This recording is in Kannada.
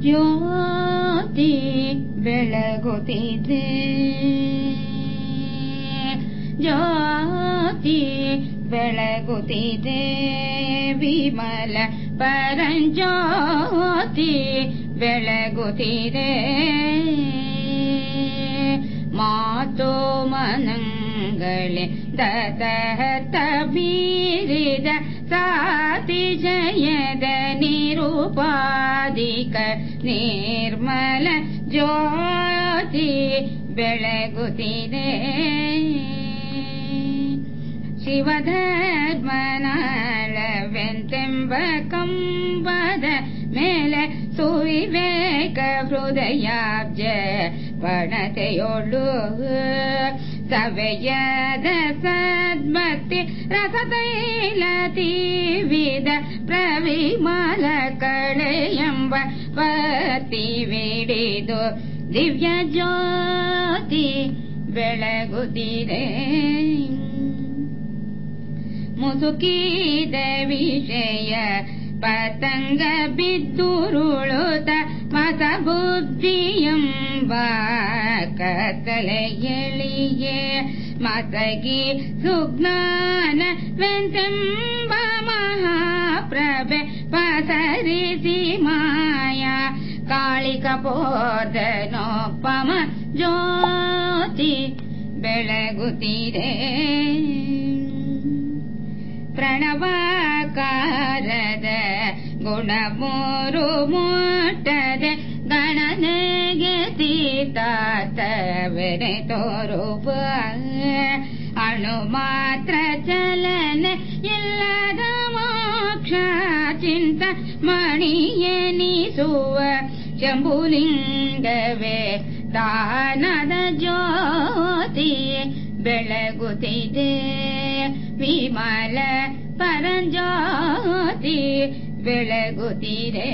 ಜ್ಯೋತಿ ಬೆಳಗುತ್ತಿದೆ. ಜ್ಯೋತಿ ಬೆಳಗುತ್ತಿದೆ. ವಿಮಲ ಪರಂಜ್ಯೋತಿ ಬೆಳಗುತ್ತಿದೆ. ಮಾತು ಮನಂಗಳೆ ದತ್ತ ಬೀರಿದ ಸಾತಿ ಜಯದ ನಿರುಪಾದಿಕ ನಿರ್ಮಲ ಜ್ಯೋತಿ ಬೆಳಗುತ್ತಿದೆ ಶಿವಧರ್ಮನಾಳವೆಂತೆಂಬ ಕಂಬದ ಮೇಲೆ ಸುವಿವೇಕ ಹೃದಯಾಬ್ಜ ಪಣತೆಯೊಳು ಸವೆಯದ ಸದ್ಮತಿ ರಸತೈಲ ತೀವಿದ ಪ್ರವಿಮಲ ಕಳೆಯಂಬ ಪತಿ ವಿಡಿದು ದಿವ್ಯ ಜ್ಯೋತಿ ಬೆಳಗುತ್ತಿದೆ ಮುಸುಕಿದ ವಿಷಯ ಪತಂಗ ಬಿದ್ದುರುಳುತ ಮತ ಬುದ್ಧಿಯಂಬ ಕತ್ತಲೆಯಳಿಯೇ ಮತಗಿ ಸುಜ್ಞಾನ ವೆಂತೆಂಬ ಮಹಾಪ್ರಭೆ ಪಸರಿಸಿ ಮಾಯಾ ಕಾಳಿಕ ಪೋರ್ಧನೋಪಮ ಜ್ಯೋತಿ ಬೆಳಗುತ್ತಿದೆ ಪ್ರಣವಾಕಾರದ ಗುಣ ಮೂರು ಮುಟ್ಟದೆ ಗಣನೆಗೆ ತೀತಾತವರೆ ತೋರುವ ಅಣು ಮಾತ್ರ ಚಲನೆ ಇಲ್ಲದ ಮೋಕ್ಷ ಚಿಂತ ಮಣಿಯನಿಸುವ ಶಂಭುಲಿಂಗವೇ. ದಾನದ ಜ್ಯೋತಿ ಬೆಳಗುತ್ತಿದೆ. ವಿಮಲ ಪರಂಜ್ಯೋತಿ ಬೆಳಗುತ್ತಿದೆ.